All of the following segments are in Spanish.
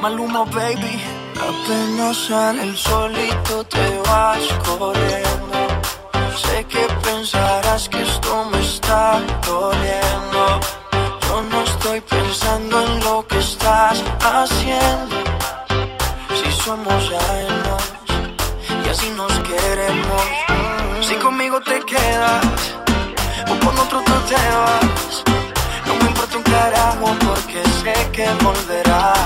Maluma, baby. Apenas sale el solito te vas corriendo. Sé que pensarás que esto me está doliendo. Yo no estoy pensando en lo que estás haciendo. Si somos ajenos y así nos queremos. Si conmigo te quedas o con otro tú te vas. No me importa un carajo porque sé que volverás.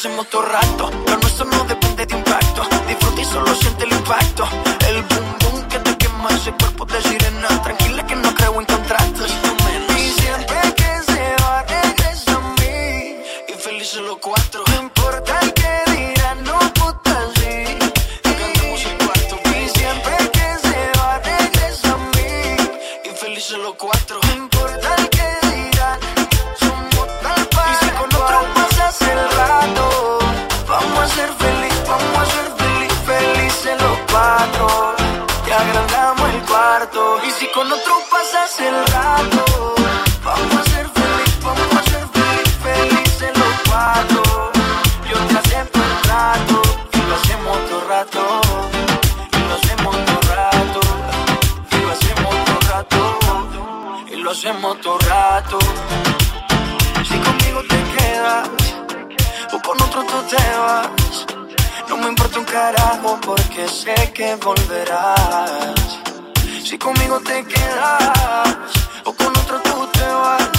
hacemos todo rato. Lo nuestro no depende de impacto. Disfruta y solo siente el impacto. El boom boom que te quema ese cuerpo de sirena. Tranquila que no creo en contratos. Y siempre que se va regresa a mí. Y felices los cuatro. No importa el que dirán, no puta sí. Cantamos el cuarto. Y siempre que se va regresa a mí. Y felices los cuatro. Y si con otro pasas el rato, vamos a ser feliz, vamos a ser feliz, felices los cuatro. Yo te acepto el trato y lo hacemos todo rato. Y lo hacemos todo rato. Y lo hacemos todo rato. Y lo hacemos todo rato. Si conmigo te quedas o con otro tú te vas. No me importa un carajo porque sé que volverás. Si conmigo te quedas o con otro tú te vas.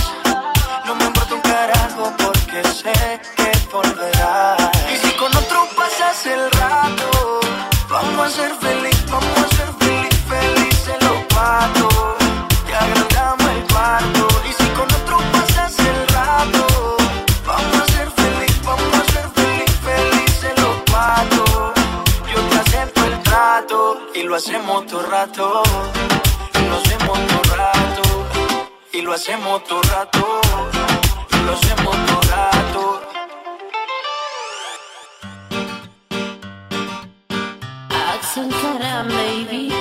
No me importa un carajo porque sé que volverás. Lo hacemos todo rato. Y lo hacemos todo rato. Y lo hacemos todo rato. Y lo hacemos todo rato. Karam, baby.